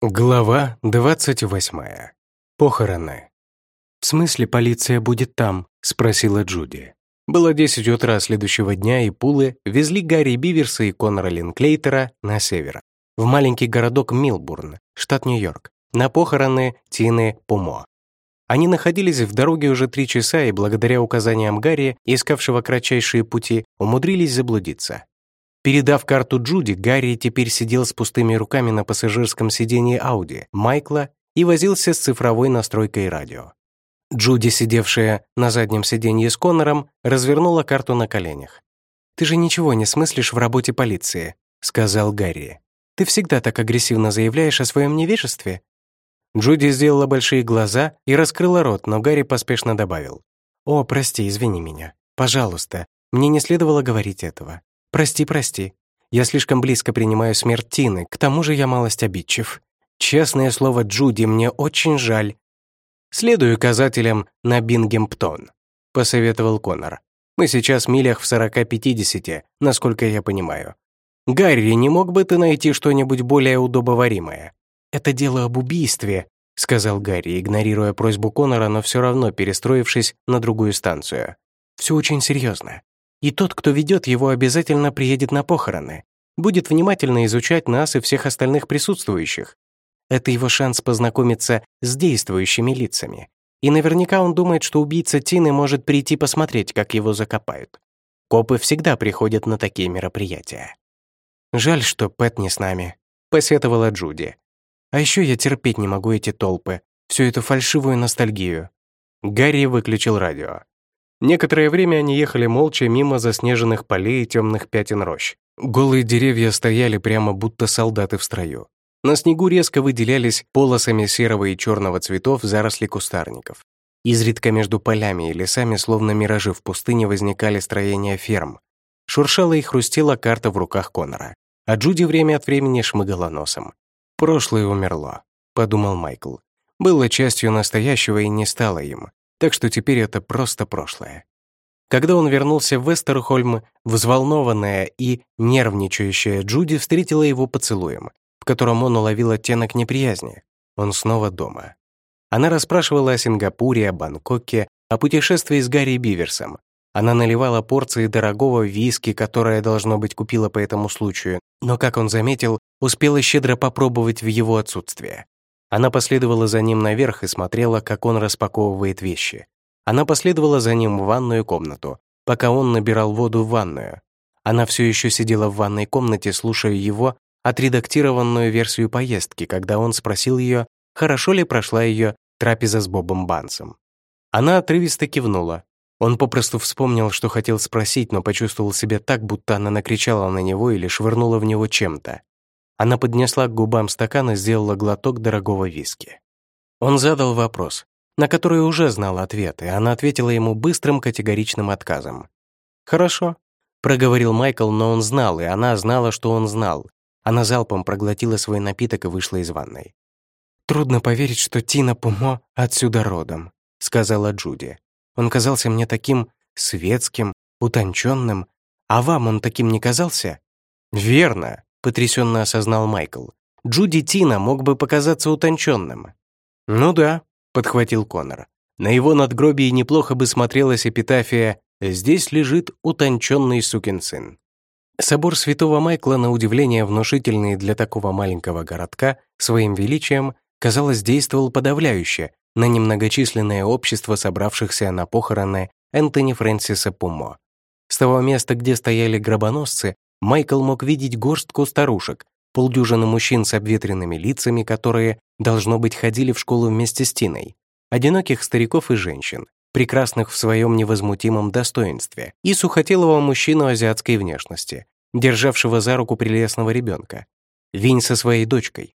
Глава 28. Похороны. «В смысле полиция будет там?» — спросила Джуди. Было 10 утра следующего дня, и пулы везли Гарри Биверса и Конора Линклейтера на север, в маленький городок Милбурн, штат Нью-Йорк, на похороны Тины Пумо. Они находились в дороге уже три часа и благодаря указаниям Гарри, искавшего кратчайшие пути, умудрились заблудиться. Передав карту Джуди, Гарри теперь сидел с пустыми руками на пассажирском сидении Ауди Майкла и возился с цифровой настройкой радио. Джуди, сидевшая на заднем сиденье с Коннором, развернула карту на коленях. «Ты же ничего не смыслишь в работе полиции», — сказал Гарри. «Ты всегда так агрессивно заявляешь о своем невежестве». Джуди сделала большие глаза и раскрыла рот, но Гарри поспешно добавил. «О, прости, извини меня. Пожалуйста, мне не следовало говорить этого. «Прости, прости. Я слишком близко принимаю смерть Тины, к тому же я малость обидчив. Честное слово, Джуди, мне очень жаль». «Следуй указателям на Бингемптон», — посоветовал Конор. «Мы сейчас в милях в 40-50, насколько я понимаю. Гарри, не мог бы ты найти что-нибудь более удобоваримое?» «Это дело об убийстве», — сказал Гарри, игнорируя просьбу Конора, но все равно перестроившись на другую станцию. «Все очень серьезно. И тот, кто ведет его, обязательно приедет на похороны, будет внимательно изучать нас и всех остальных присутствующих. Это его шанс познакомиться с действующими лицами. И наверняка он думает, что убийца Тины может прийти посмотреть, как его закопают. Копы всегда приходят на такие мероприятия. «Жаль, что Пэт не с нами», — посетовала Джуди. «А еще я терпеть не могу эти толпы, всю эту фальшивую ностальгию». Гарри выключил радио. Некоторое время они ехали молча мимо заснеженных полей и темных пятен рощ. Голые деревья стояли прямо будто солдаты в строю. На снегу резко выделялись полосами серого и черного цветов заросли кустарников. Изредка между полями и лесами, словно миражи в пустыне, возникали строения ферм. Шуршала и хрустела карта в руках Конора, а Джуди время от времени шмыгала носом. «Прошлое умерло», — подумал Майкл. «Было частью настоящего и не стало им так что теперь это просто прошлое. Когда он вернулся в Вестерхольм, взволнованная и нервничающая Джуди встретила его поцелуем, в котором он уловил оттенок неприязни. Он снова дома. Она расспрашивала о Сингапуре, о Бангкоке, о путешествии с Гарри Биверсом. Она наливала порции дорогого виски, которое, должно быть, купила по этому случаю, но, как он заметил, успела щедро попробовать в его отсутствие. Она последовала за ним наверх и смотрела, как он распаковывает вещи. Она последовала за ним в ванную комнату, пока он набирал воду в ванную. Она все еще сидела в ванной комнате, слушая его отредактированную версию поездки, когда он спросил ее, хорошо ли прошла ее трапеза с Бобом Бансом. Она отрывисто кивнула. Он попросту вспомнил, что хотел спросить, но почувствовал себя так, будто она накричала на него или швырнула в него чем-то. Она поднесла к губам стакан и сделала глоток дорогого виски. Он задал вопрос, на который уже знал ответ, и она ответила ему быстрым категоричным отказом. «Хорошо», — проговорил Майкл, но он знал, и она знала, что он знал. Она залпом проглотила свой напиток и вышла из ванной. «Трудно поверить, что Тина Пумо отсюда родом», — сказала Джуди. «Он казался мне таким светским, утонченным. А вам он таким не казался?» «Верно», потрясенно осознал Майкл. Джуди Тина мог бы показаться утонченным. «Ну да», — подхватил Конор. На его надгробии неплохо бы смотрелась эпитафия «Здесь лежит утонченный сукин сын». Собор Святого Майкла, на удивление внушительный для такого маленького городка, своим величием, казалось, действовал подавляюще на немногочисленное общество собравшихся на похороны Энтони Фрэнсиса Пумо. С того места, где стояли гробоносцы, Майкл мог видеть горстку старушек, полдюжины мужчин с обветренными лицами, которые, должно быть, ходили в школу вместе с Тиной, одиноких стариков и женщин, прекрасных в своем невозмутимом достоинстве, и сухотелого мужчину азиатской внешности, державшего за руку прелестного ребенка. Винь со своей дочкой.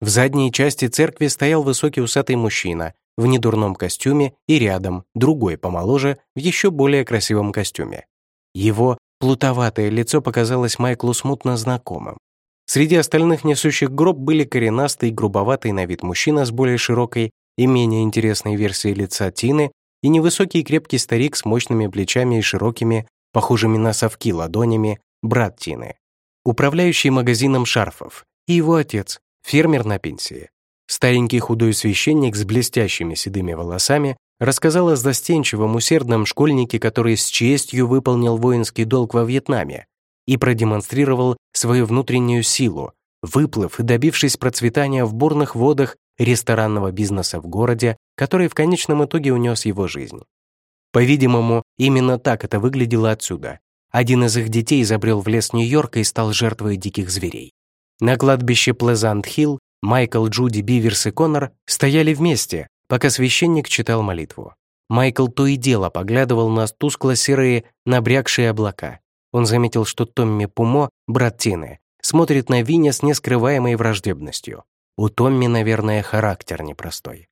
В задней части церкви стоял высокий усатый мужчина в недурном костюме и рядом другой помоложе в еще более красивом костюме. Его Плутоватое лицо показалось Майклу смутно знакомым. Среди остальных несущих гроб были коренастый, грубоватый на вид мужчина с более широкой и менее интересной версией лица Тины и невысокий крепкий старик с мощными плечами и широкими, похожими на совки ладонями, брат Тины, управляющий магазином шарфов, и его отец, фермер на пенсии. Старенький худой священник с блестящими седыми волосами рассказал о застенчивом, усердном школьнике, который с честью выполнил воинский долг во Вьетнаме и продемонстрировал свою внутреннюю силу, выплыв и добившись процветания в бурных водах ресторанного бизнеса в городе, который в конечном итоге унес его жизнь. По-видимому, именно так это выглядело отсюда. Один из их детей забрел в лес Нью-Йорка и стал жертвой диких зверей. На кладбище Плезант-Хилл Майкл, Джуди, Биверс и Коннор стояли вместе, пока священник читал молитву. Майкл то и дело поглядывал на тускло-серые, набрякшие облака. Он заметил, что Томми Пумо, брат Тины, смотрит на Виня с нескрываемой враждебностью. У Томми, наверное, характер непростой.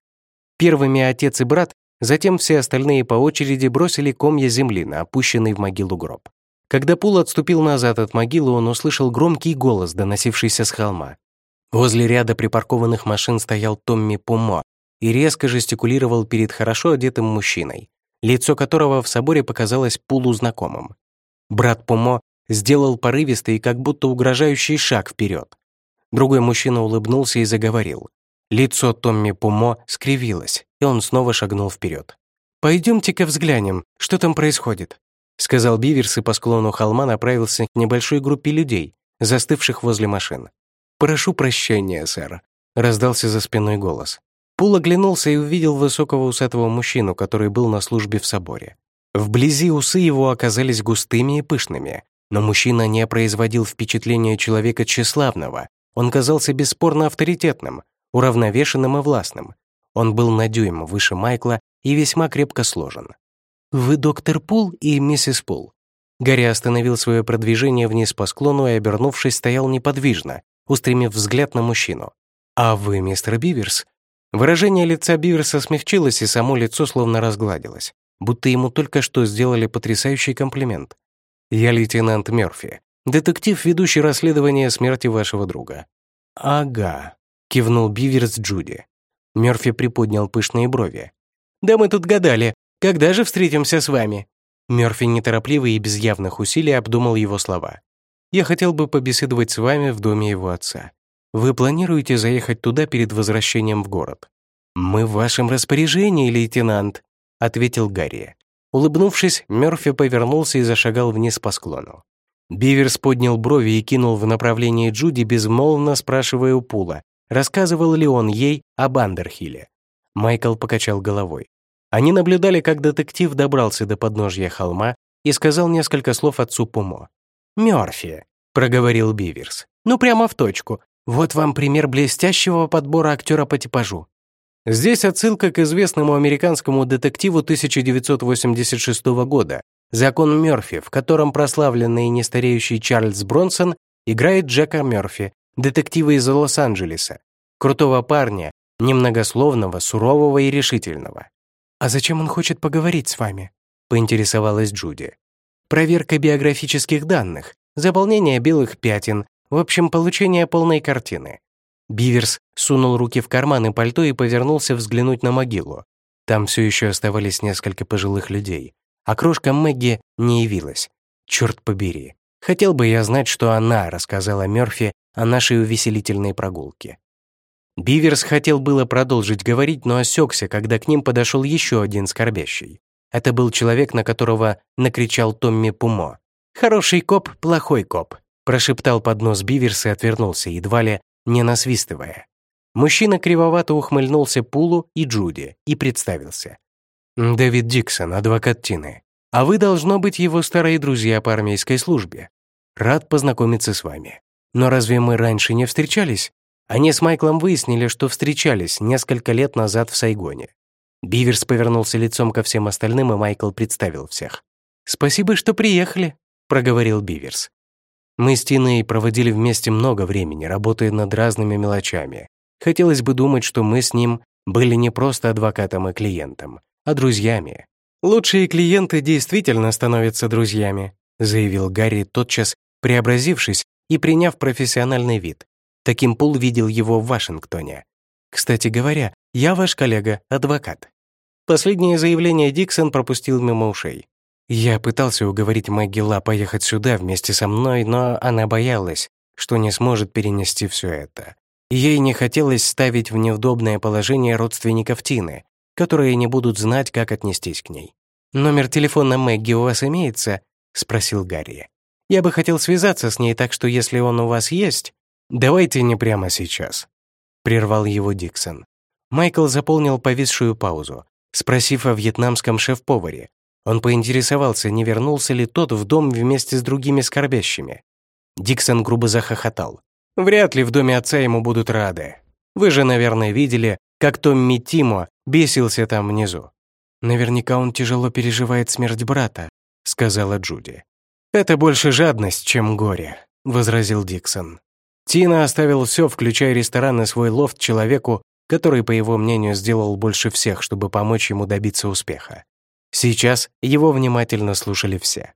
Первыми отец и брат, затем все остальные по очереди бросили комья земли на опущенный в могилу гроб. Когда Пул отступил назад от могилы, он услышал громкий голос, доносившийся с холма. Возле ряда припаркованных машин стоял Томми Пумо и резко жестикулировал перед хорошо одетым мужчиной, лицо которого в соборе показалось Пулу знакомым. Брат Пумо сделал порывистый, как будто угрожающий шаг вперед. Другой мужчина улыбнулся и заговорил. Лицо Томми Пумо скривилось, и он снова шагнул вперед. «Пойдемте-ка взглянем, что там происходит», сказал Биверс и по склону холма направился к небольшой группе людей, застывших возле машин. «Прошу прощения, сэр», раздался за спиной голос. Пул оглянулся и увидел высокого усатого мужчину, который был на службе в соборе. Вблизи усы его оказались густыми и пышными, но мужчина не производил впечатления человека тщеславного. Он казался бесспорно авторитетным, уравновешенным и властным. Он был на дюйм выше Майкла и весьма крепко сложен. «Вы доктор Пул и миссис Пул». Гарри остановил свое продвижение вниз по склону и, обернувшись, стоял неподвижно, устремив взгляд на мужчину. «А вы мистер Биверс?» Выражение лица Биверса смягчилось, и само лицо словно разгладилось, будто ему только что сделали потрясающий комплимент. «Я лейтенант Мёрфи, детектив, ведущий расследование смерти вашего друга». «Ага», — кивнул Биверс Джуди. Мёрфи приподнял пышные брови. «Да мы тут гадали, когда же встретимся с вами?» Мёрфи неторопливо и без явных усилий обдумал его слова. «Я хотел бы побеседовать с вами в доме его отца. Вы планируете заехать туда перед возвращением в город?» «Мы в вашем распоряжении, лейтенант», — ответил Гарри. Улыбнувшись, Мёрфи повернулся и зашагал вниз по склону. Биверс поднял брови и кинул в направлении Джуди, безмолвно спрашивая у Пула, рассказывал ли он ей об Андерхилле. Майкл покачал головой. Они наблюдали, как детектив добрался до подножья холма и сказал несколько слов отцу Пумо. «Мёрфи», — проговорил Биверс. «Ну, прямо в точку. Вот вам пример блестящего подбора актера по типажу. Здесь отсылка к известному американскому детективу 1986 года «Закон Мёрфи», в котором прославленный и нестареющий Чарльз Бронсон играет Джека Мёрфи, детектива из Лос-Анджелеса, крутого парня, немногословного, сурового и решительного. «А зачем он хочет поговорить с вами?» — поинтересовалась Джуди. «Проверка биографических данных, заполнение белых пятен, в общем, получение полной картины. Биверс сунул руки в карманы пальто и повернулся взглянуть на могилу. Там все еще оставались несколько пожилых людей. А крошка Мэгги не явилась. Черт побери. Хотел бы я знать, что она рассказала Мёрфи о нашей увеселительной прогулке. Биверс хотел было продолжить говорить, но осекся, когда к ним подошел еще один скорбящий. Это был человек, на которого накричал Томми Пумо. «Хороший коп, плохой коп», прошептал под нос Биверс и отвернулся, едва ли не насвистывая. Мужчина кривовато ухмыльнулся Пулу и Джуди и представился. «Дэвид Диксон, адвокат Тины. А вы, должно быть, его старые друзья по армейской службе. Рад познакомиться с вами. Но разве мы раньше не встречались? Они с Майклом выяснили, что встречались несколько лет назад в Сайгоне. Биверс повернулся лицом ко всем остальным, и Майкл представил всех. «Спасибо, что приехали», — проговорил Биверс. Мы с Тиной проводили вместе много времени, работая над разными мелочами. Хотелось бы думать, что мы с ним были не просто адвокатом и клиентом, а друзьями. «Лучшие клиенты действительно становятся друзьями», заявил Гарри, тотчас преобразившись и приняв профессиональный вид. Таким Пул видел его в Вашингтоне. «Кстати говоря, я ваш коллега, адвокат». Последнее заявление Диксон пропустил мимо ушей. Я пытался уговорить Мэгги Ла поехать сюда вместе со мной, но она боялась, что не сможет перенести все это. Ей не хотелось ставить в неудобное положение родственников Тины, которые не будут знать, как отнестись к ней. «Номер телефона Мэгги у вас имеется?» — спросил Гарри. «Я бы хотел связаться с ней, так что если он у вас есть...» «Давайте не прямо сейчас», — прервал его Диксон. Майкл заполнил повисшую паузу, спросив о вьетнамском шеф-поваре. Он поинтересовался, не вернулся ли тот в дом вместе с другими скорбящими. Диксон грубо захохотал. «Вряд ли в доме отца ему будут рады. Вы же, наверное, видели, как Томми Тимо бесился там внизу. Наверняка он тяжело переживает смерть брата», — сказала Джуди. «Это больше жадность, чем горе», — возразил Диксон. Тина оставил все, включая ресторан и свой лофт человеку, который, по его мнению, сделал больше всех, чтобы помочь ему добиться успеха. Сейчас его внимательно слушали все.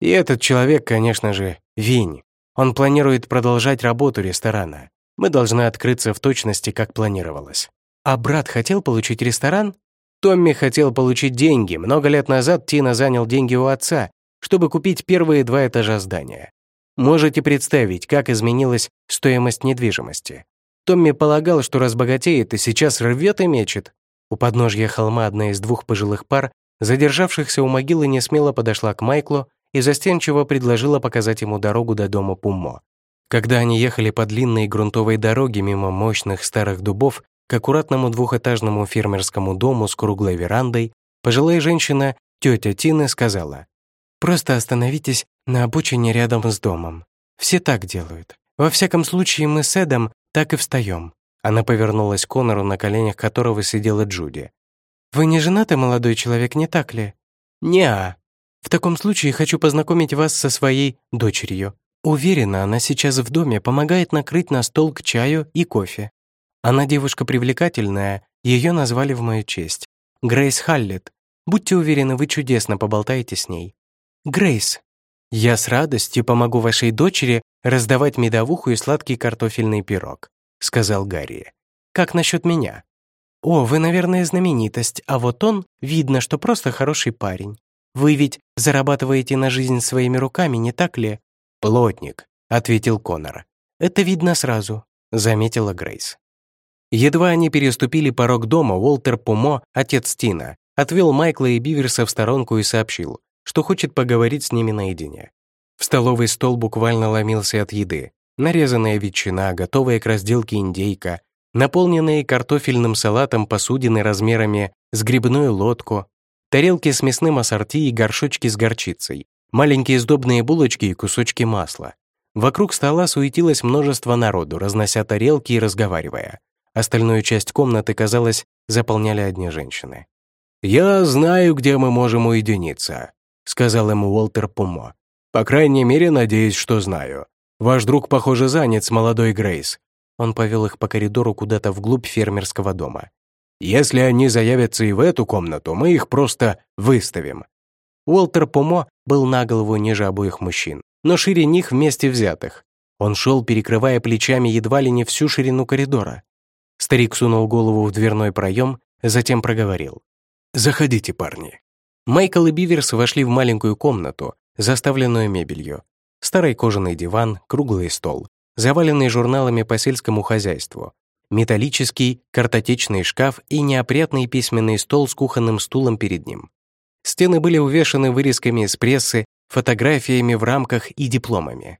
И этот человек, конечно же, Винь. Он планирует продолжать работу ресторана. Мы должны открыться в точности, как планировалось. А брат хотел получить ресторан? Томми хотел получить деньги. Много лет назад Тина занял деньги у отца, чтобы купить первые два этажа здания. Можете представить, как изменилась стоимость недвижимости. Томми полагал, что разбогатеет и сейчас рвет и мечет. У подножья холма одна из двух пожилых пар, задержавшихся у могилы, не смело подошла к Майклу и застенчиво предложила показать ему дорогу до дома Пуммо. Когда они ехали по длинной грунтовой дороге мимо мощных старых дубов к аккуратному двухэтажному фермерскому дому с круглой верандой, пожилая женщина, тетя Тины, сказала, «Просто остановитесь на обочине рядом с домом. Все так делают. Во всяком случае, мы с Эдом так и встаем. Она повернулась к Конору, на коленях которого сидела Джуди. «Вы не женаты, молодой человек, не так ли?» «Не-а. В таком случае хочу познакомить вас со своей дочерью. Уверена, она сейчас в доме помогает накрыть на стол к чаю и кофе. Она девушка привлекательная, ее назвали в мою честь. Грейс Халлет. Будьте уверены, вы чудесно поболтаете с ней. Грейс, я с радостью помогу вашей дочери раздавать медовуху и сладкий картофельный пирог», — сказал Гарри. «Как насчет меня?» «О, вы, наверное, знаменитость, а вот он, видно, что просто хороший парень. Вы ведь зарабатываете на жизнь своими руками, не так ли?» «Плотник», — ответил Конор. «Это видно сразу», — заметила Грейс. Едва они переступили порог дома, Уолтер Пумо, отец Тина, отвел Майкла и Биверса в сторонку и сообщил, что хочет поговорить с ними наедине. В столовый стол буквально ломился от еды. Нарезанная ветчина, готовая к разделке индейка, наполненные картофельным салатом посудины размерами с грибную лодку, тарелки с мясным ассорти и горшочки с горчицей, маленькие сдобные булочки и кусочки масла. Вокруг стола суетилось множество народу, разнося тарелки и разговаривая. Остальную часть комнаты, казалось, заполняли одни женщины. «Я знаю, где мы можем уединиться», — сказал ему Уолтер Пумо. «По крайней мере, надеюсь, что знаю. Ваш друг, похоже, занят с молодой Грейс». Он повел их по коридору куда-то вглубь фермерского дома. «Если они заявятся и в эту комнату, мы их просто выставим». Уолтер Пумо был на голову ниже обоих мужчин, но шире них вместе взятых. Он шел, перекрывая плечами едва ли не всю ширину коридора. Старик сунул голову в дверной проем, затем проговорил. «Заходите, парни». Майкл и Биверс вошли в маленькую комнату, заставленную мебелью. Старый кожаный диван, круглый стол, заваленный журналами по сельскому хозяйству, металлический картотечный шкаф и неопрятный письменный стол с кухонным стулом перед ним. Стены были увешаны вырезками из прессы, фотографиями в рамках и дипломами.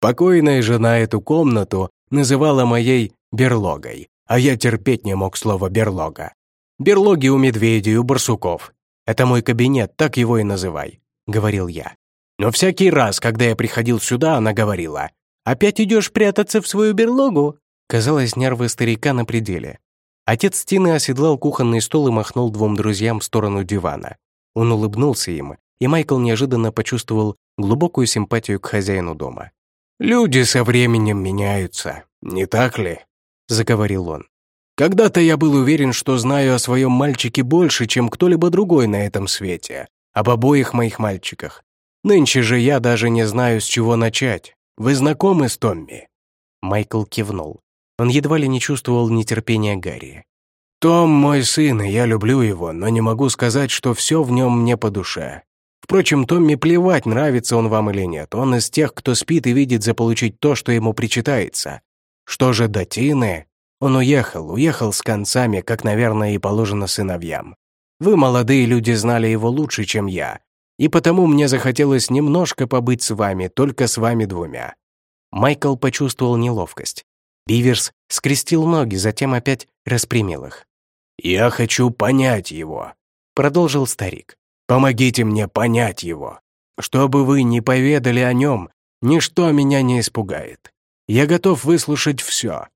Покойная жена эту комнату называла моей берлогой, а я терпеть не мог слова «берлога». Берлоги у медведей, у барсуков. Это мой кабинет, так его и называй», — говорил я. Но всякий раз, когда я приходил сюда, она говорила, «Опять идешь прятаться в свою берлогу?» Казалось, нервы старика на пределе. Отец Тины оседлал кухонный стол и махнул двум друзьям в сторону дивана. Он улыбнулся им, и Майкл неожиданно почувствовал глубокую симпатию к хозяину дома. «Люди со временем меняются, не так ли?» — заговорил он. «Когда-то я был уверен, что знаю о своем мальчике больше, чем кто-либо другой на этом свете, об обоих моих мальчиках. Нынче же я даже не знаю, с чего начать. Вы знакомы с Томми?» Майкл кивнул. Он едва ли не чувствовал нетерпения Гарри. «Том мой сын, и я люблю его, но не могу сказать, что все в нем мне по душе. Впрочем, Томми плевать, нравится он вам или нет. Он из тех, кто спит и видит заполучить то, что ему причитается. Что же до Тины? Он уехал, уехал с концами, как, наверное, и положено сыновьям. Вы, молодые люди, знали его лучше, чем я, и потому мне захотелось немножко побыть с вами, только с вами двумя». Майкл почувствовал неловкость. Биверс скрестил ноги, затем опять распрямил их. «Я хочу понять его», — продолжил старик. «Помогите мне понять его. Что бы вы ни поведали о нем, ничто меня не испугает. Я готов выслушать все».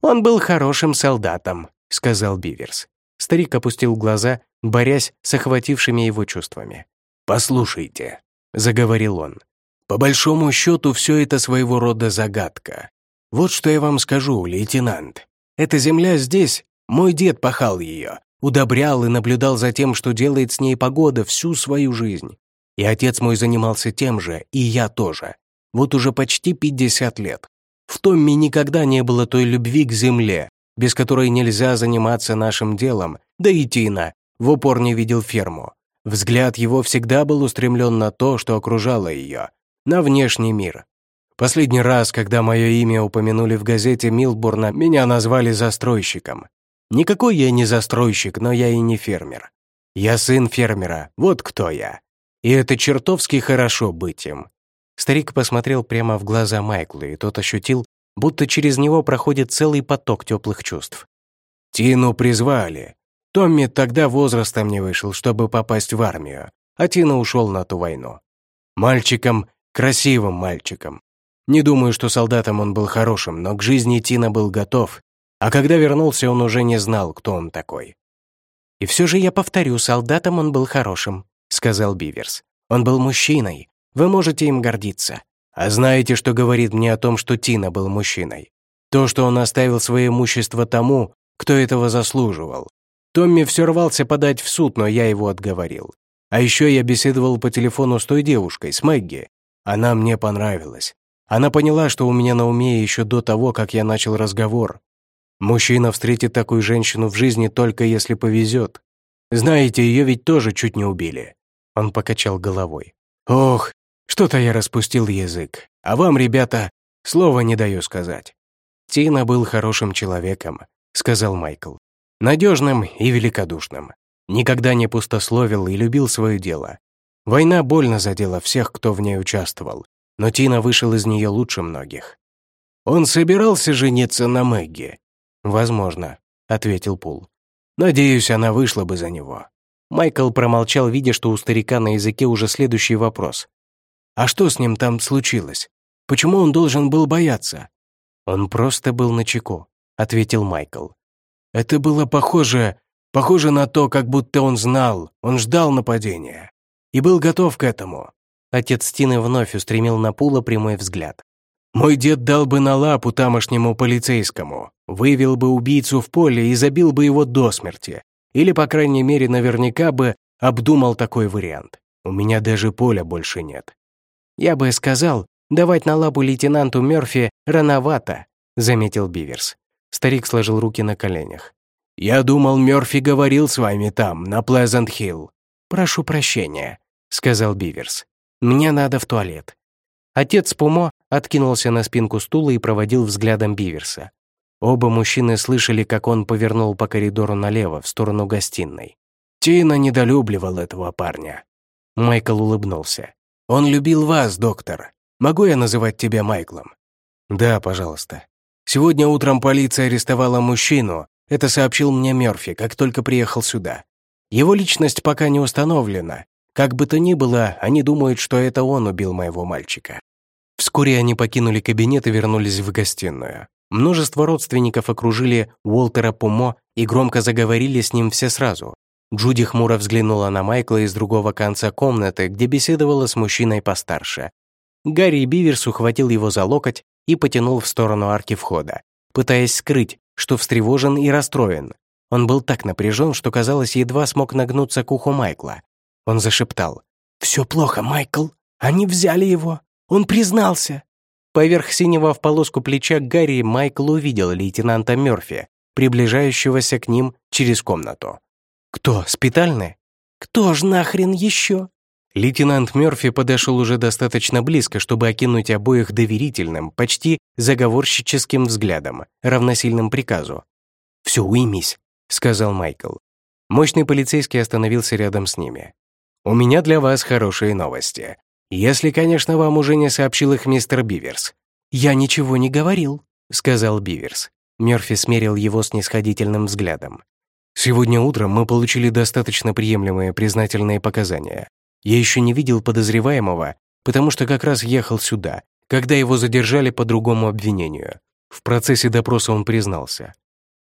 «Он был хорошим солдатом», — сказал Биверс. Старик опустил глаза, борясь с охватившими его чувствами. «Послушайте», — заговорил он, — «по большому счету все это своего рода загадка. Вот что я вам скажу, лейтенант. Эта земля здесь, мой дед пахал ее, удобрял и наблюдал за тем, что делает с ней погода всю свою жизнь. И отец мой занимался тем же, и я тоже. Вот уже почти 50 лет. В Томме никогда не было той любви к земле, без которой нельзя заниматься нашим делом, да и Тина в упор не видел ферму. Взгляд его всегда был устремлен на то, что окружало ее, на внешний мир. Последний раз, когда мое имя упомянули в газете Милбурна, меня назвали застройщиком. Никакой я не застройщик, но я и не фермер. Я сын фермера, вот кто я. И это чертовски хорошо быть им. Старик посмотрел прямо в глаза Майклу, и тот ощутил, будто через него проходит целый поток теплых чувств. Тину призвали, Томми тогда возрастом не вышел, чтобы попасть в армию, а Тина ушел на ту войну. Мальчиком, красивым мальчиком. Не думаю, что солдатом он был хорошим, но к жизни Тина был готов, а когда вернулся, он уже не знал, кто он такой. «И все же я повторю, солдатом он был хорошим», — сказал Биверс. «Он был мужчиной. Вы можете им гордиться. А знаете, что говорит мне о том, что Тина был мужчиной? То, что он оставил свое имущество тому, кто этого заслуживал, Томми все рвался подать в суд, но я его отговорил. А еще я беседовал по телефону с той девушкой, с Мэгги. Она мне понравилась. Она поняла, что у меня на уме еще до того, как я начал разговор. Мужчина встретит такую женщину в жизни только если повезет. Знаете, ее ведь тоже чуть не убили. Он покачал головой. Ох, что-то я распустил язык. А вам, ребята, слова не даю сказать. Тина был хорошим человеком, сказал Майкл надежным и великодушным. Никогда не пустословил и любил свое дело. Война больно задела всех, кто в ней участвовал, но Тина вышел из нее лучше многих. «Он собирался жениться на Мэгги?» «Возможно», — ответил Пул. «Надеюсь, она вышла бы за него». Майкл промолчал, видя, что у старика на языке уже следующий вопрос. «А что с ним там случилось? Почему он должен был бояться?» «Он просто был начеку», — ответил Майкл. Это было похоже, похоже на то, как будто он знал, он ждал нападения. И был готов к этому. Отец Тины вновь устремил на Пула прямой взгляд. «Мой дед дал бы на лапу тамошнему полицейскому, вывел бы убийцу в поле и забил бы его до смерти. Или, по крайней мере, наверняка бы обдумал такой вариант. У меня даже поля больше нет». «Я бы сказал, давать на лапу лейтенанту Мёрфи рановато», заметил Биверс. Старик сложил руки на коленях. «Я думал, Мёрфи говорил с вами там, на Плезант-Хилл». «Прошу прощения», — сказал Биверс. «Мне надо в туалет». Отец Пумо откинулся на спинку стула и проводил взглядом Биверса. Оба мужчины слышали, как он повернул по коридору налево, в сторону гостиной. Тина недолюбливал этого парня. Майкл улыбнулся. «Он любил вас, доктор. Могу я называть тебя Майклом?» «Да, пожалуйста». Сегодня утром полиция арестовала мужчину, это сообщил мне Мёрфи, как только приехал сюда. Его личность пока не установлена. Как бы то ни было, они думают, что это он убил моего мальчика. Вскоре они покинули кабинет и вернулись в гостиную. Множество родственников окружили Уолтера Пумо и громко заговорили с ним все сразу. Джуди хмуро взглянула на Майкла из другого конца комнаты, где беседовала с мужчиной постарше. Гарри Биверс ухватил его за локоть и потянул в сторону арки входа, пытаясь скрыть, что встревожен и расстроен. Он был так напряжен, что, казалось, едва смог нагнуться к уху Майкла. Он зашептал. «Все плохо, Майкл. Они взяли его. Он признался». Поверх синего в полоску плеча Гарри Майкл увидел лейтенанта Мёрфи, приближающегося к ним через комнату. «Кто, спитальный?» «Кто ж нахрен еще?» Лейтенант Мёрфи подошел уже достаточно близко, чтобы окинуть обоих доверительным, почти заговорщическим взглядом, равносильным приказу. «Все, уймись», — сказал Майкл. Мощный полицейский остановился рядом с ними. «У меня для вас хорошие новости. Если, конечно, вам уже не сообщил их мистер Биверс». «Я ничего не говорил», — сказал Биверс. Мёрфи смерил его снисходительным взглядом. «Сегодня утром мы получили достаточно приемлемые признательные показания. Я еще не видел подозреваемого, потому что как раз ехал сюда, когда его задержали по другому обвинению. В процессе допроса он признался.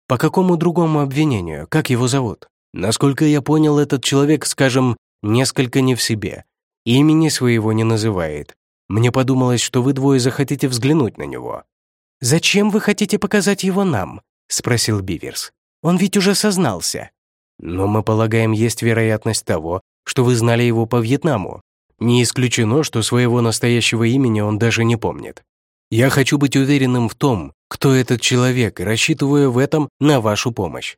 По какому другому обвинению? Как его зовут? Насколько я понял, этот человек, скажем, несколько не в себе. Имени своего не называет. Мне подумалось, что вы двое захотите взглянуть на него. «Зачем вы хотите показать его нам?» — спросил Биверс. «Он ведь уже сознался». «Но мы полагаем, есть вероятность того, что вы знали его по Вьетнаму. Не исключено, что своего настоящего имени он даже не помнит. Я хочу быть уверенным в том, кто этот человек, и рассчитываю в этом на вашу помощь.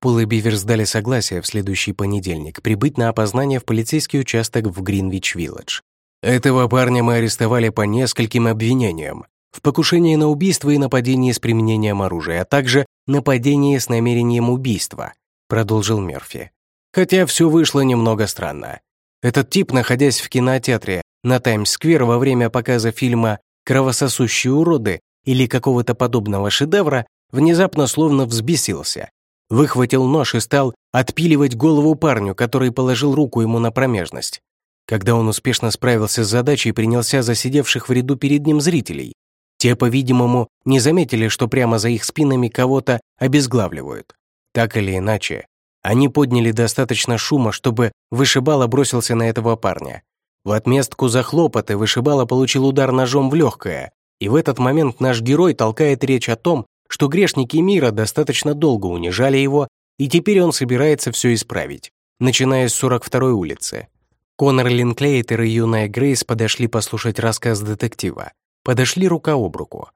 Пол и Биверс дали согласие в следующий понедельник прибыть на опознание в полицейский участок в Гринвич-Вилледж. Этого парня мы арестовали по нескольким обвинениям. В покушении на убийство и нападении с применением оружия, а также нападении с намерением убийства, продолжил Мерфи. Хотя все вышло немного странно. Этот тип, находясь в кинотеатре на Таймс-сквер во время показа фильма «Кровососущие уроды» или какого-то подобного шедевра, внезапно словно взбесился. Выхватил нож и стал отпиливать голову парню, который положил руку ему на промежность. Когда он успешно справился с задачей, принялся за сидевших в ряду перед ним зрителей. Те, по-видимому, не заметили, что прямо за их спинами кого-то обезглавливают. Так или иначе, они подняли достаточно шума, чтобы вышибала бросился на этого парня. В отместку за хлопоты вышибала получил удар ножом в легкое, и в этот момент наш герой толкает речь о том, что грешники мира достаточно долго унижали его, и теперь он собирается все исправить, начиная с 42-й улицы. Конор Линклейтер и юная Грейс подошли послушать рассказ детектива. Подошли рука об руку.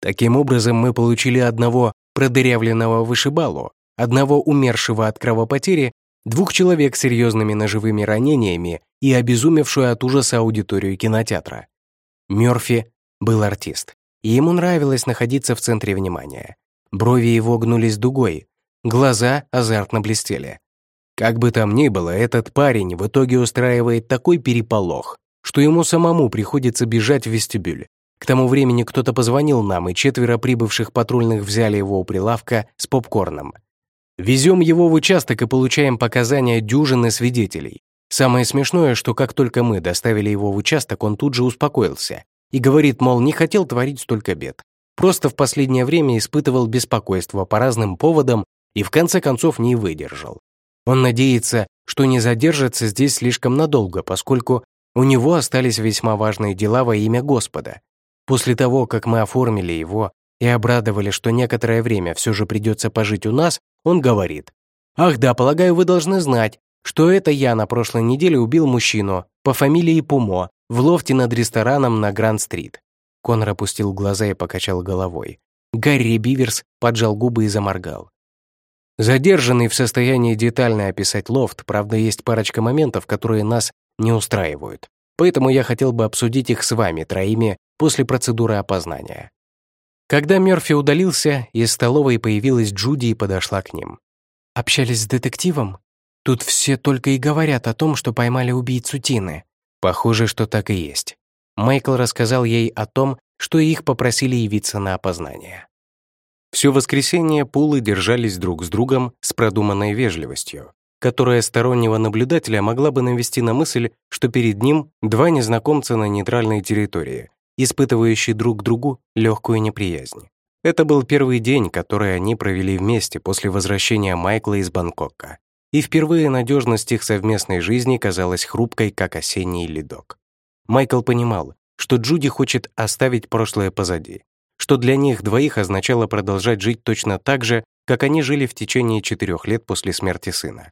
Таким образом, мы получили одного продырявленного вышибалу, одного умершего от кровопотери, двух человек с серьезными ножевыми ранениями и обезумевшую от ужаса аудиторию кинотеатра. Мёрфи был артист, и ему нравилось находиться в центре внимания. Брови его гнулись дугой, глаза азартно блестели. Как бы там ни было, этот парень в итоге устраивает такой переполох, что ему самому приходится бежать в вестибюль. К тому времени кто-то позвонил нам, и четверо прибывших патрульных взяли его у прилавка с попкорном — Везем его в участок и получаем показания дюжины свидетелей. Самое смешное, что как только мы доставили его в участок, он тут же успокоился и говорит, мол, не хотел творить столько бед. Просто в последнее время испытывал беспокойство по разным поводам и в конце концов не выдержал. Он надеется, что не задержится здесь слишком надолго, поскольку у него остались весьма важные дела во имя Господа. После того, как мы оформили его и обрадовали, что некоторое время все же придется пожить у нас, он говорит, «Ах да, полагаю, вы должны знать, что это я на прошлой неделе убил мужчину по фамилии Пумо в лофте над рестораном на Гранд-стрит». Конор опустил глаза и покачал головой. Гарри Биверс поджал губы и заморгал. Задержанный в состоянии детально описать лофт, правда, есть парочка моментов, которые нас не устраивают. Поэтому я хотел бы обсудить их с вами троими после процедуры опознания. Когда Мёрфи удалился, из столовой появилась Джуди и подошла к ним. «Общались с детективом? Тут все только и говорят о том, что поймали убийцу Тины». Похоже, что так и есть. Майкл рассказал ей о том, что их попросили явиться на опознание. Все воскресенье пулы держались друг с другом с продуманной вежливостью, которая стороннего наблюдателя могла бы навести на мысль, что перед ним два незнакомца на нейтральной территории, испытывающие друг к другу легкую неприязнь. Это был первый день, который они провели вместе после возвращения Майкла из Бангкока. И впервые надежность их совместной жизни казалась хрупкой, как осенний ледок. Майкл понимал, что Джуди хочет оставить прошлое позади, что для них двоих означало продолжать жить точно так же, как они жили в течение четырех лет после смерти сына.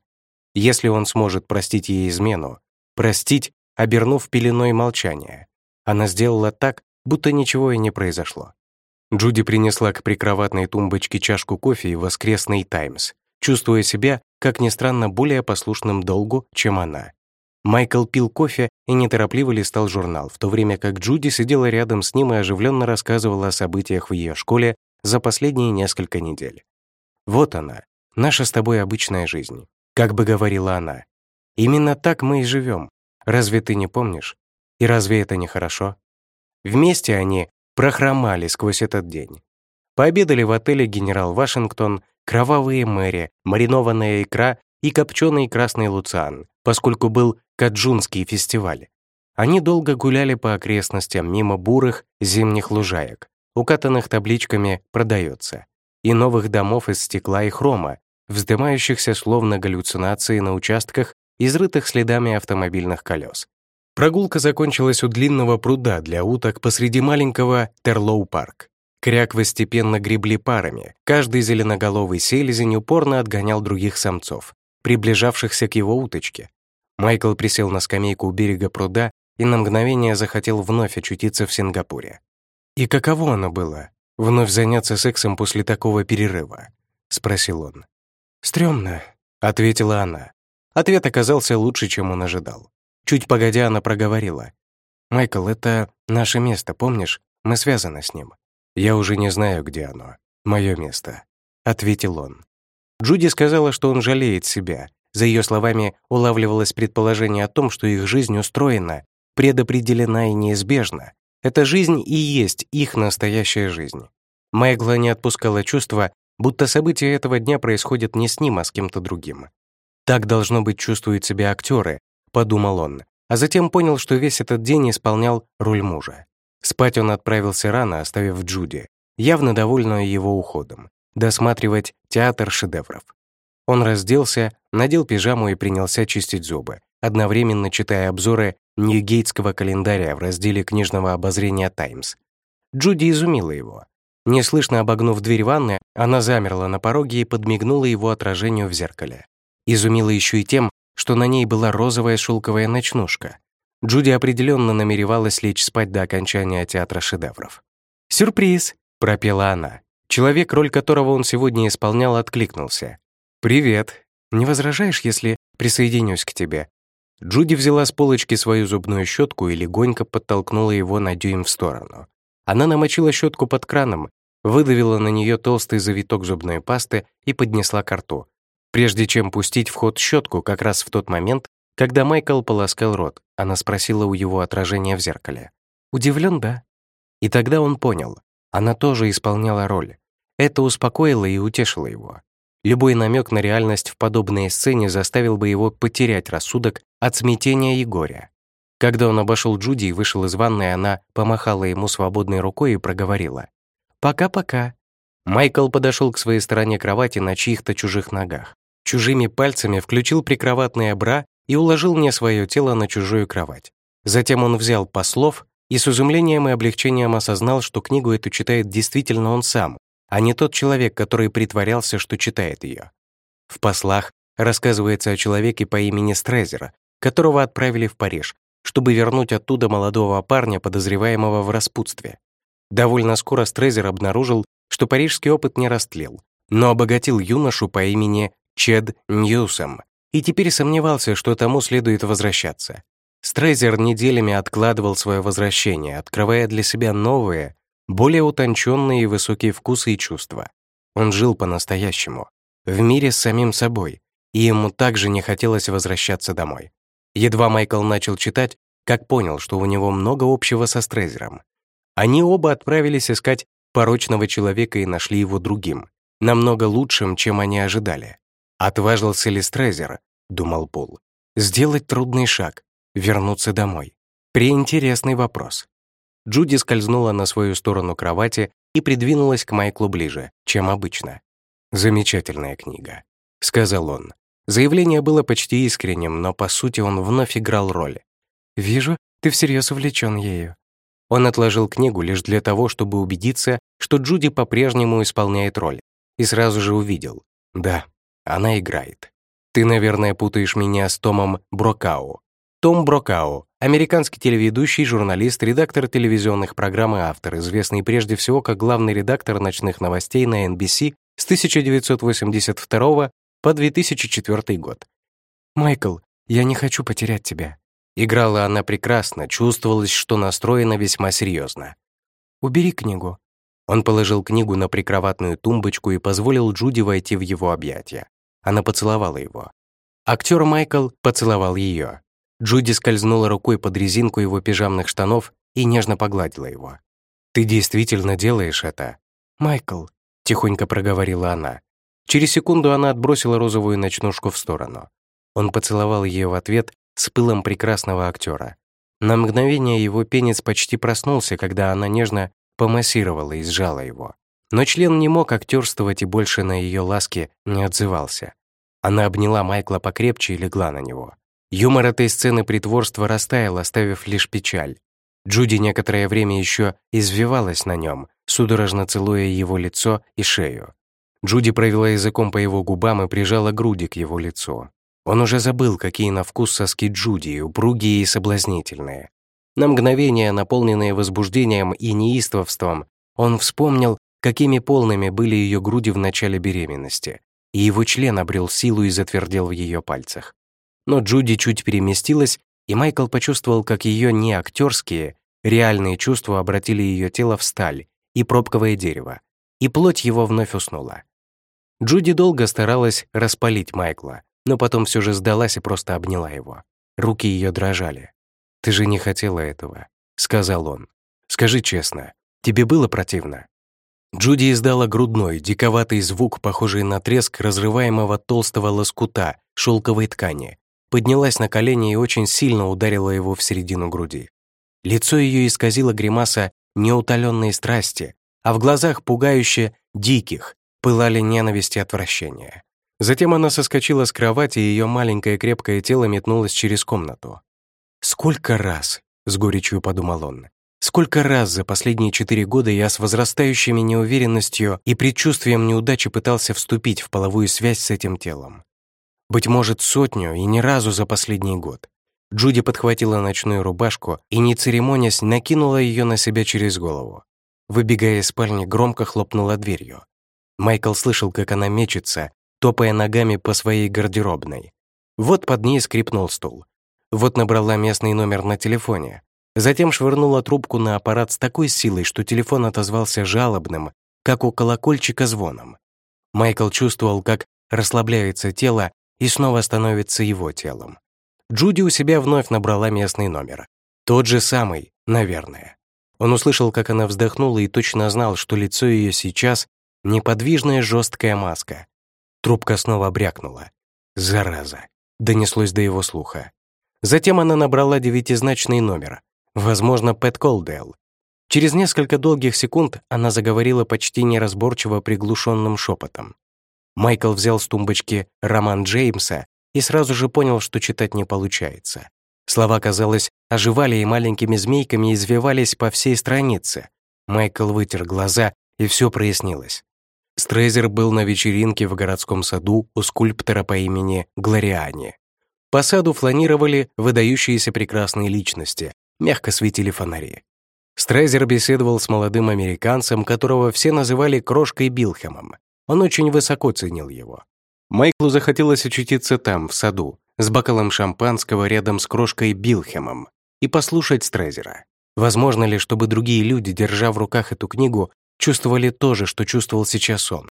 Если он сможет простить ей измену, простить, обернув пеленой молчания, она сделала так, будто ничего и не произошло. Джуди принесла к прикроватной тумбочке чашку кофе и воскресный «Таймс», чувствуя себя, как ни странно, более послушным долгу, чем она. Майкл пил кофе и неторопливо листал журнал, в то время как Джуди сидела рядом с ним и оживленно рассказывала о событиях в ее школе за последние несколько недель. «Вот она, наша с тобой обычная жизнь», как бы говорила она. «Именно так мы и живем. Разве ты не помнишь? И разве это не хорошо?» Вместе они прохромали сквозь этот день. Пообедали в отеле «Генерал Вашингтон», кровавые мэри, маринованная икра и копченый красный луциан, поскольку был Каджунский фестиваль. Они долго гуляли по окрестностям мимо бурых зимних лужаек, укатанных табличками «Продается», и новых домов из стекла и хрома, вздымающихся словно галлюцинации на участках, изрытых следами автомобильных колес. Прогулка закончилась у длинного пруда для уток посреди маленького Терлоу-парк. Кряквы степенно гребли парами, каждый зеленоголовый селезень упорно отгонял других самцов, приближавшихся к его уточке, Майкл присел на скамейку у берега пруда и на мгновение захотел вновь очутиться в Сингапуре. «И каково оно было, вновь заняться сексом после такого перерыва?» — спросил он. «Стрёмно», — ответила она. Ответ оказался лучше, чем он ожидал. Чуть погодя, она проговорила. «Майкл, это наше место, помнишь? Мы связаны с ним. Я уже не знаю, где оно. Мое место», — ответил он. Джуди сказала, что он жалеет себя, за ее словами улавливалось предположение о том, что их жизнь устроена, предопределена и неизбежна. Эта жизнь и есть их настоящая жизнь. Майгла не отпускала чувство, будто события этого дня происходят не с ним, а с кем-то другим. «Так, должно быть, чувствуют себя актеры», — подумал он, а затем понял, что весь этот день исполнял роль мужа. Спать он отправился рано, оставив Джуди, явно довольную его уходом, досматривать театр шедевров. Он разделся, надел пижаму и принялся чистить зубы, одновременно читая обзоры Ньюгейтского календаря в разделе книжного обозрения «Таймс». Джуди изумила его. Неслышно обогнув дверь ванны, она замерла на пороге и подмигнула его отражению в зеркале. Изумила еще и тем, что на ней была розовая шелковая ночнушка. Джуди определенно намеревалась лечь спать до окончания театра шедевров. «Сюрприз!» — пропела она. Человек, роль которого он сегодня исполнял, откликнулся. «Привет. Не возражаешь, если присоединюсь к тебе?» Джуди взяла с полочки свою зубную щетку и легонько подтолкнула его на дюйм в сторону. Она намочила щетку под краном, выдавила на нее толстый завиток зубной пасты и поднесла к рту, прежде чем пустить в ход щетку как раз в тот момент, когда Майкл полоскал рот, она спросила у его отражения в зеркале. «Удивлен, да?» И тогда он понял, она тоже исполняла роль. Это успокоило и утешило его. Любой намек на реальность в подобной сцене заставил бы его потерять рассудок от смятения и горя. Когда он обошел Джуди и вышел из ванной, она помахала ему свободной рукой и проговорила. «Пока-пока». Майкл подошел к своей стороне кровати на чьих-то чужих ногах. Чужими пальцами включил прикроватные бра и уложил мне свое тело на чужую кровать. Затем он взял послов и с изумлением и облегчением осознал, что книгу эту читает действительно он сам, а не тот человек, который притворялся, что читает ее. В послах рассказывается о человеке по имени Стрезер, которого отправили в Париж, чтобы вернуть оттуда молодого парня, подозреваемого в распутстве. Довольно скоро Стрезер обнаружил, что парижский опыт не растлел, но обогатил юношу по имени Чед Ньюсом и теперь сомневался, что тому следует возвращаться. Стрейзер неделями откладывал свое возвращение, открывая для себя новые, более утонченные и высокие вкусы и чувства. Он жил по-настоящему, в мире с самим собой, и ему также не хотелось возвращаться домой. Едва Майкл начал читать, как понял, что у него много общего со Стрейзером. Они оба отправились искать порочного человека и нашли его другим, намного лучшим, чем они ожидали. Отважился ли Стрейзер, думал Пол, сделать трудный шаг, вернуться домой? Преинтересный вопрос. Джуди скользнула на свою сторону кровати и придвинулась к Майклу ближе, чем обычно. «Замечательная книга», — сказал он. Заявление было почти искренним, но по сути он вновь играл роль. «Вижу, ты всерьез увлечен ею». Он отложил книгу лишь для того, чтобы убедиться, что Джуди по-прежнему исполняет роль, и сразу же увидел. Да, она играет. Ты, наверное, путаешь меня с Томом Брокау. Том Брокау Американский телеведущий, журналист, редактор телевизионных программ и автор, известный прежде всего как главный редактор ночных новостей на NBC с 1982 по 2004 год. «Майкл, Я не хочу потерять тебя». Играла она прекрасно, чувствовалось, что настроена весьма серьезно. «Убери книгу». Он положил книгу на прикроватную тумбочку и позволил Джуди войти в его объятия. Она поцеловала его. Актер Майкл поцеловал ее. Джуди скользнула рукой под резинку его пижамных штанов и нежно погладила его. «Ты действительно делаешь это?» «Майкл», — тихонько проговорила она. Через секунду она отбросила розовую ночнушку в сторону. Он поцеловал ее в ответ с пылом прекрасного актера. На мгновение его пенис почти проснулся, когда она нежно помассировала и сжала его. Но член не мог актерствовать и больше на ее ласки не отзывался. Она обняла Майкла покрепче и легла на него. Юмор этой сцены притворства растаял, оставив лишь печаль. Джуди некоторое время еще извивалась на нем, судорожно целуя его лицо и шею. Джуди провела языком по его губам и прижала груди к его лицу. Он уже забыл, какие на вкус соски Джуди, упругие и соблазнительные. На мгновение, наполненные возбуждением и неистовством, он вспомнил, какими полными были ее груди в начале беременности, и его член обрел силу и затвердел в ее пальцах. Но Джуди чуть переместилась, и Майкл почувствовал, как ее не актерские, реальные чувства обратили ее тело в сталь и пробковое дерево, и плоть его вновь уснула. Джуди долго старалась распалить Майкла, но потом все же сдалась и просто обняла его. Руки ее дрожали. «Ты же не хотела этого», — сказал он. «Скажи честно, тебе было противно?» Джуди издала грудной, диковатый звук, похожий на треск разрываемого толстого лоскута шелковой ткани, поднялась на колени и очень сильно ударила его в середину груди. Лицо ее исказило гримаса неутоленной страсти, а в глазах пугающе диких пылали ненависть и отвращение. Затем она соскочила с кровати, и ее маленькое крепкое тело метнулось через комнату. «Сколько раз?» — с горечью подумал он. «Сколько раз за последние четыре года я с возрастающими неуверенностью и предчувствием неудачи пытался вступить в половую связь с этим телом? Быть может, сотню и ни разу за последний год. Джуди подхватила ночную рубашку и, не церемонясь, накинула ее на себя через голову. Выбегая из спальни, громко хлопнула дверью. Майкл слышал, как она мечется, топая ногами по своей гардеробной. Вот под ней скрипнул стул. Вот набрала местный номер на телефоне. Затем швырнула трубку на аппарат с такой силой, что телефон отозвался жалобным, как у колокольчика звоном. Майкл чувствовал, как расслабляется тело и снова становится его телом. Джуди у себя вновь набрала местный номер. Тот же самый, наверное. Он услышал, как она вздохнула и точно знал, что лицо ее сейчас — неподвижная жесткая маска, Трубка снова брякнула. «Зараза!» — донеслось до его слуха. Затем она набрала девятизначный номер. Возможно, Пэт Колдейл. Через несколько долгих секунд она заговорила почти неразборчиво приглушенным шепотом. Майкл взял с тумбочки роман Джеймса и сразу же понял, что читать не получается. Слова, казалось, оживали и маленькими змейками извивались по всей странице. Майкл вытер глаза, и все прояснилось. Стрейзер был на вечеринке в городском саду у скульптора по имени Глориани. По саду фланировали выдающиеся прекрасные личности, мягко светили фонари. Стрейзер беседовал с молодым американцем, которого все называли Крошкой Билхэмом. Он очень высоко ценил его. Майклу захотелось очутиться там, в саду, с бокалом шампанского рядом с Крошкой Билхэмом и послушать Стрейзера. Возможно ли, чтобы другие люди, держа в руках эту книгу, чувствовали то же, что чувствовал сейчас он.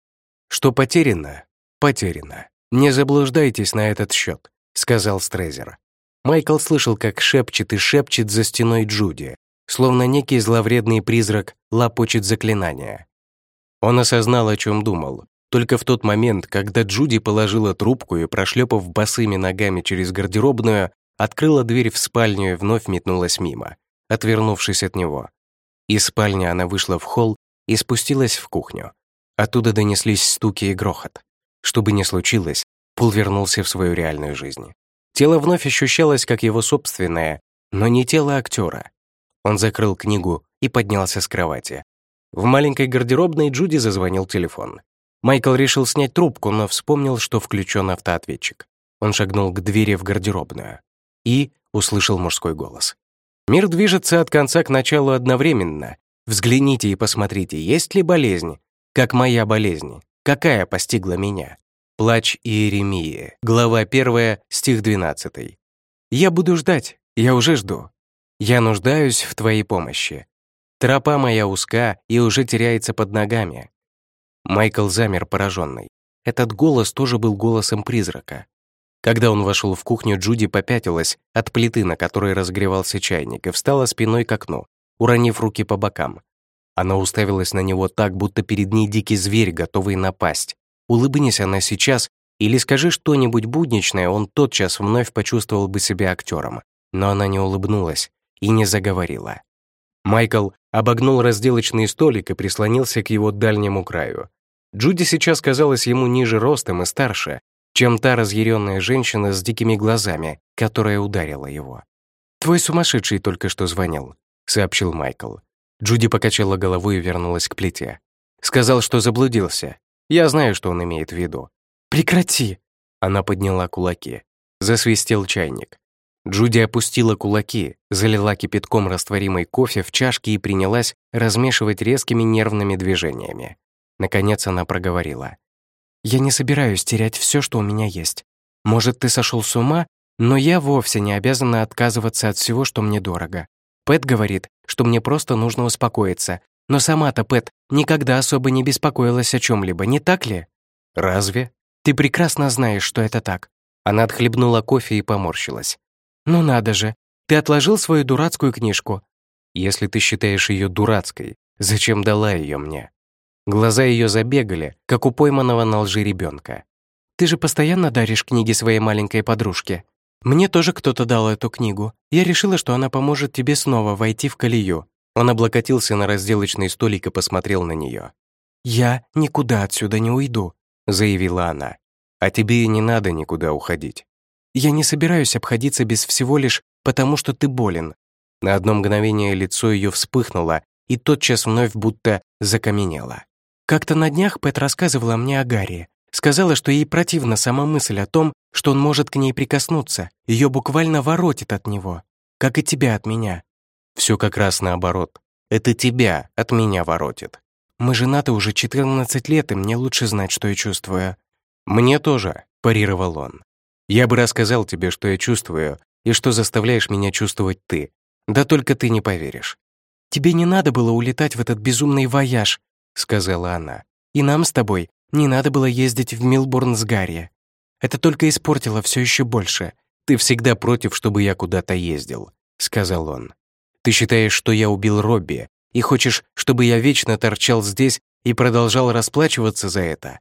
Что потеряно, потеряно. Не заблуждайтесь на этот счет, сказал Стрезер. Майкл слышал, как шепчет и шепчет за стеной Джуди, словно некий зловредный призрак лопочет заклинания. Он осознал, о чем думал, только в тот момент, когда Джуди положила трубку и, прошлепав босыми ногами через гардеробную, открыла дверь в спальню и вновь метнулась мимо, отвернувшись от него. Из спальни она вышла в холл и спустилась в кухню. Оттуда донеслись стуки и грохот. Что бы ни случилось, Пул вернулся в свою реальную жизнь. Тело вновь ощущалось как его собственное, но не тело актера. Он закрыл книгу и поднялся с кровати. В маленькой гардеробной Джуди зазвонил телефон. Майкл решил снять трубку, но вспомнил, что включен автоответчик. Он шагнул к двери в гардеробную и услышал мужской голос. Мир движется от конца к началу одновременно, Взгляните и посмотрите, есть ли болезнь, как моя болезнь, какая постигла меня. Плач Иеремии, глава 1, стих 12. Я буду ждать, я уже жду. Я нуждаюсь в твоей помощи. Тропа моя узка и уже теряется под ногами». Майкл замер пораженный. Этот голос тоже был голосом призрака. Когда он вошел в кухню, Джуди попятилась от плиты, на которой разогревался чайник, и встала спиной к окну, уронив руки по бокам. Она уставилась на него так, будто перед ней дикий зверь, готовый напасть. Улыбнись она сейчас, или скажи что-нибудь будничное, он тотчас вновь почувствовал бы себя актером. Но она не улыбнулась и не заговорила. Майкл обогнул разделочный столик и прислонился к его дальнему краю. Джуди сейчас казалась ему ниже ростом и старше, чем та разъяренная женщина с дикими глазами, которая ударила его. «Твой сумасшедший только что звонил», — сообщил Майкл. Джуди покачала головой и вернулась к плите. Сказал, что заблудился. Я знаю, что он имеет в виду. «Прекрати!» Она подняла кулаки. Засвистел чайник. Джуди опустила кулаки, залила кипятком растворимый кофе в чашки и принялась размешивать резкими нервными движениями. Наконец она проговорила. «Я не собираюсь терять все, что у меня есть. Может, ты сошел с ума, но я вовсе не обязана отказываться от всего, что мне дорого. Пэт говорит, что мне просто нужно успокоиться. Но сама-то Пэт никогда особо не беспокоилась о чем либо не так ли? Разве? Ты прекрасно знаешь, что это так. Она отхлебнула кофе и поморщилась. Ну надо же, ты отложил свою дурацкую книжку. Если ты считаешь ее дурацкой, зачем дала ее мне? Глаза ее забегали, как у пойманного на лжи ребенка. Ты же постоянно даришь книги своей маленькой подружке. Мне тоже кто-то дал эту книгу. Я решила, что она поможет тебе снова войти в колею. Он облокотился на разделочный столик и посмотрел на нее. «Я никуда отсюда не уйду», — заявила она. «А тебе и не надо никуда уходить. Я не собираюсь обходиться без всего лишь потому, что ты болен». На одно мгновение лицо ее вспыхнуло и тотчас вновь будто закаменело. Как-то на днях Пэт рассказывала мне о Гарри. Сказала, что ей противна сама мысль о том, что он может к ней прикоснуться. Ее буквально воротит от него, как и тебя от меня. Все как раз наоборот. Это тебя от меня воротит. Мы женаты уже 14 лет, и мне лучше знать, что я чувствую. Мне тоже, парировал он. Я бы рассказал тебе, что я чувствую, и что заставляешь меня чувствовать ты. Да только ты не поверишь. Тебе не надо было улетать в этот безумный вояж, сказала она. И нам с тобой не надо было ездить в Милбурн с Гарри. Это только испортило все еще больше. Ты всегда против, чтобы я куда-то ездил», — сказал он. «Ты считаешь, что я убил Робби, и хочешь, чтобы я вечно торчал здесь и продолжал расплачиваться за это?»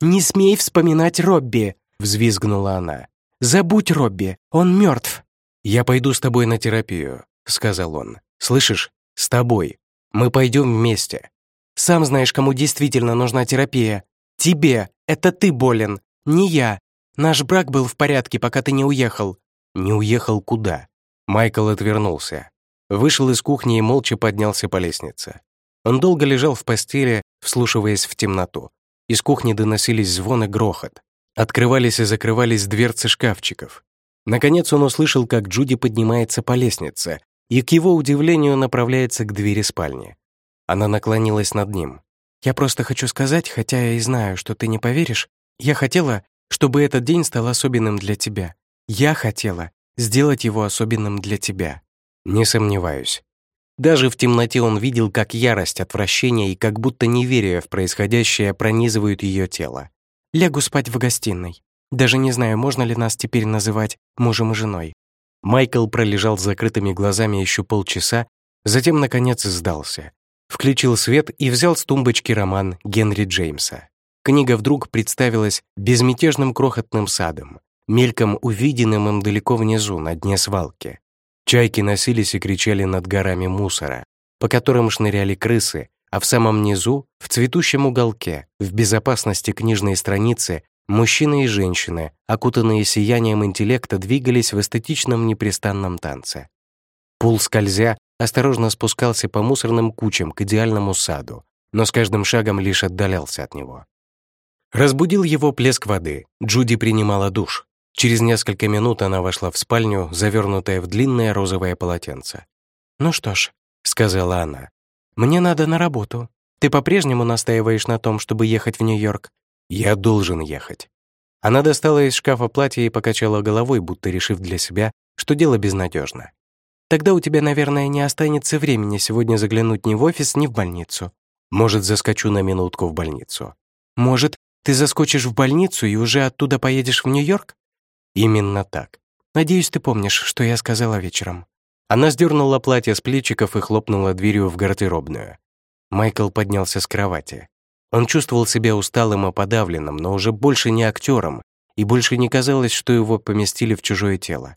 «Не смей вспоминать Робби!» — взвизгнула она. «Забудь Робби, он мертв. «Я пойду с тобой на терапию», — сказал он. «Слышишь? С тобой. Мы пойдем вместе». «Сам знаешь, кому действительно нужна терапия. Тебе, это ты болен, не я. Наш брак был в порядке, пока ты не уехал». «Не уехал куда?» Майкл отвернулся. Вышел из кухни и молча поднялся по лестнице. Он долго лежал в постели, вслушиваясь в темноту. Из кухни доносились звон и грохот. Открывались и закрывались дверцы шкафчиков. Наконец он услышал, как Джуди поднимается по лестнице и, к его удивлению, направляется к двери спальни. Она наклонилась над ним. Я просто хочу сказать, хотя я и знаю, что ты не поверишь, я хотела, чтобы этот день стал особенным для тебя. Я хотела сделать его особенным для тебя. Не сомневаюсь. Даже в темноте он видел, как ярость, отвращение и как будто неверие в происходящее пронизывают ее тело. Лягу спать в гостиной. Даже не знаю, можно ли нас теперь называть мужем и женой. Майкл пролежал с закрытыми глазами еще полчаса, затем, наконец, сдался. Включил свет и взял с тумбочки роман Генри Джеймса. Книга вдруг представилась безмятежным крохотным садом, мельком увиденным им далеко внизу, на дне свалки. Чайки носились и кричали над горами мусора, по которым шныряли крысы, а в самом низу, в цветущем уголке, в безопасности книжной страницы, мужчины и женщины, окутанные сиянием интеллекта, двигались в эстетичном непрестанном танце. Пул скользя осторожно спускался по мусорным кучам к идеальному саду, но с каждым шагом лишь отдалялся от него. Разбудил его плеск воды. Джуди принимала душ. Через несколько минут она вошла в спальню, завернутая в длинное розовое полотенце. «Ну что ж», — сказала она, — «мне надо на работу. Ты по-прежнему настаиваешь на том, чтобы ехать в Нью-Йорк?» «Я должен ехать». Она достала из шкафа платье и покачала головой, будто решив для себя, что дело безнадежно. Тогда у тебя, наверное, не останется времени сегодня заглянуть ни в офис, ни в больницу. Может, заскочу на минутку в больницу. Может, ты заскочишь в больницу и уже оттуда поедешь в Нью-Йорк? Именно так. Надеюсь, ты помнишь, что я сказала вечером. Она сдернула платье с плечиков и хлопнула дверью в гардеробную. Майкл поднялся с кровати. Он чувствовал себя усталым и подавленным, но уже больше не актером, и больше не казалось, что его поместили в чужое тело.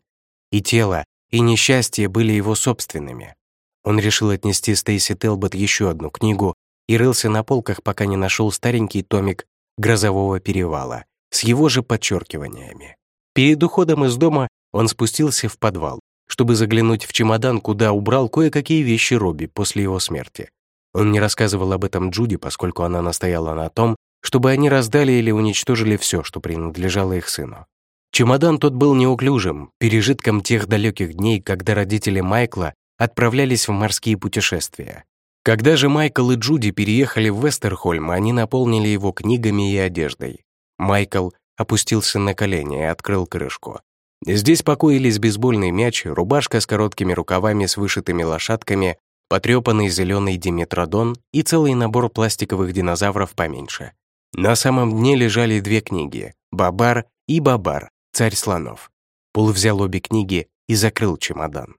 И тело, и несчастье были его собственными. Он решил отнести Стейси Телбот еще одну книгу и рылся на полках, пока не нашел старенький томик «Грозового перевала» с его же подчеркиваниями. Перед уходом из дома он спустился в подвал, чтобы заглянуть в чемодан, куда убрал кое-какие вещи Робби после его смерти. Он не рассказывал об этом Джуди, поскольку она настояла на том, чтобы они раздали или уничтожили все, что принадлежало их сыну. Чемодан тот был неуклюжим, пережитком тех далеких дней, когда родители Майкла отправлялись в морские путешествия. Когда же Майкл и Джуди переехали в Вестерхольм, они наполнили его книгами и одеждой. Майкл опустился на колени и открыл крышку. Здесь покоились бейсбольный мяч, рубашка с короткими рукавами с вышитыми лошадками, потрепанный зеленый диметродон и целый набор пластиковых динозавров поменьше. На самом дне лежали две книги «Бабар» и «Бабар», царь слонов. Пол взял обе книги и закрыл чемодан.